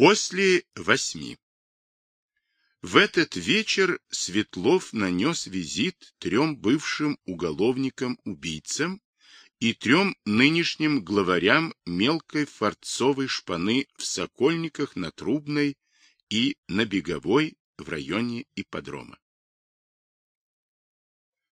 После восьми. В этот вечер Светлов нанес визит трем бывшим уголовникам-убийцам и трем нынешним главарям мелкой форцовой шпаны в Сокольниках на Трубной и на Беговой в районе ипподрома.